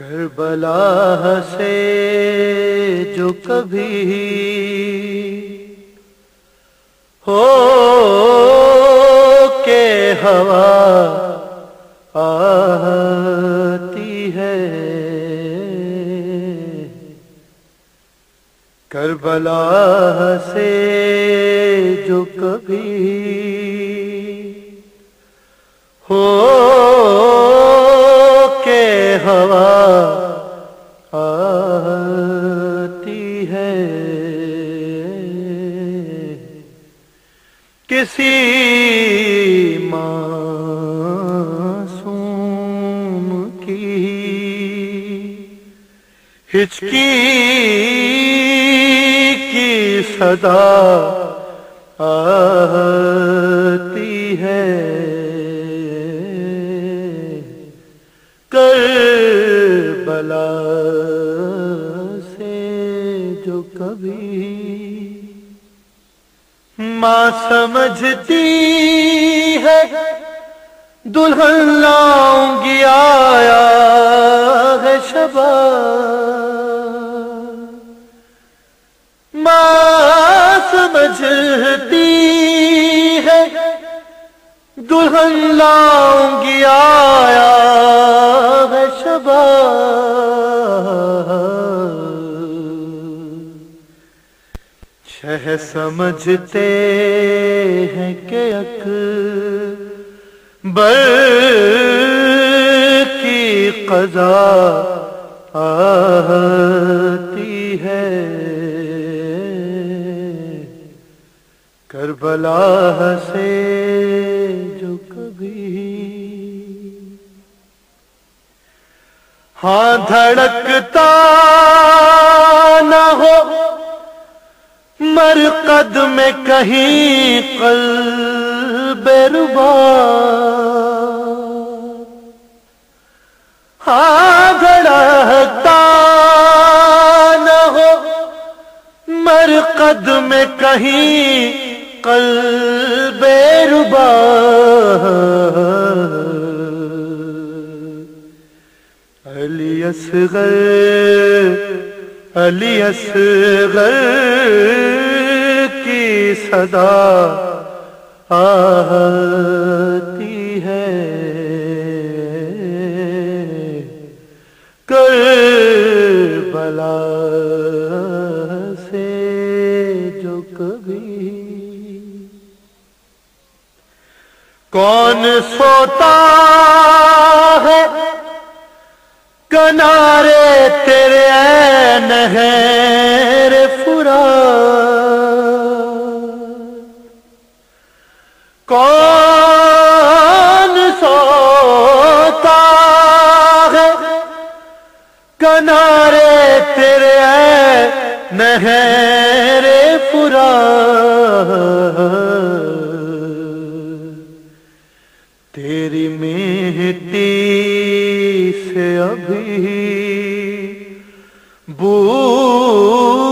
کربلا سے جو کبھی ہو کے ہوا آتی ہے۔ کربلا سے جو کبھی ہو کسی معصوم کی ہچکی کی صدا آتی ہے۔ کربلا ماں سمجھتی ہے۔ دلہن لاؤں گی، آیا ہے شبا ماں سمجھتی ہے۔ دلہن لاؤں گی، آیا شہ سمجھتے ہیں کہ اک بر کی قضا آتی ہے۔ کربلا سے جو کبھی ہاں دھڑکتا نہ ہو۔ مرقد میں کہیں قلب ربا۔ ہاں دھڑکتا نہ ہو مرقد میں کہیں قلب ربا۔ علی اصغر علی اصغر۔ کی صدا آتی ہے۔ کربلا سے جو کبھی کون سوتا ہے؟ کنارے تیرے نہر فرا۔ کون سوتا ہے؟ کنارے تیرے نہر فرا تیری مٹی سے ابھی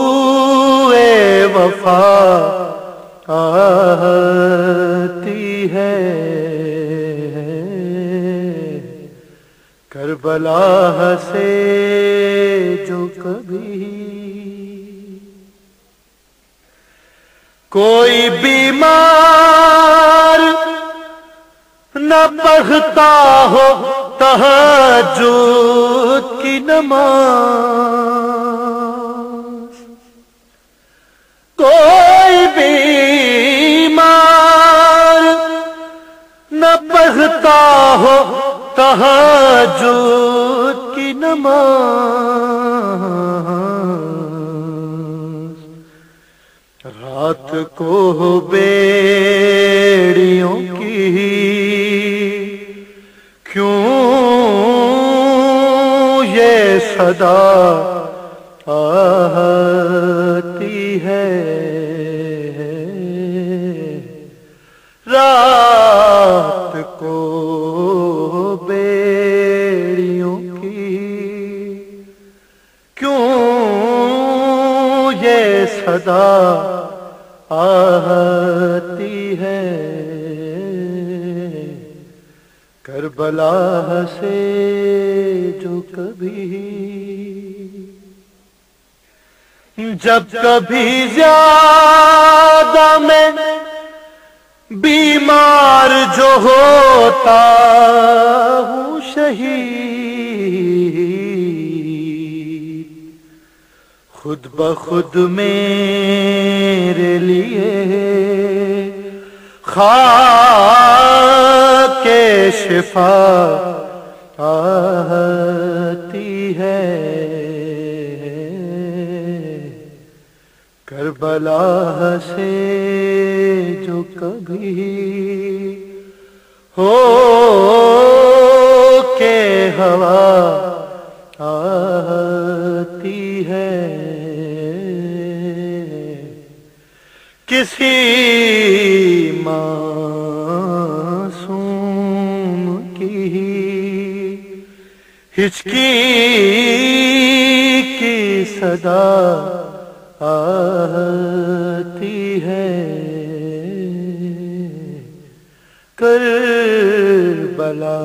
بوئے وفا کربلا سے جو کبھی کوئی بیمار نہ پڑھتا ہو تہجد کی نماز۔ کوئی بیمار نہ پڑھتا ہو تہجد تحجد کی نماز۔ رات کو بیڑیوں کی کیوں یہ صدا آتی صدا آتی ہے۔ کربلا سے جو کبھی جب کبھی زیادہ میں بیمار جو ہوتا ہوں شہید خود بخود میرے لیے خاک کے شفا آتی ہے۔ کربلا سے جو کبھی ہو کے ہوا کسی معصوم کی ہچکی کی صدا آتی ہے۔ کر بلا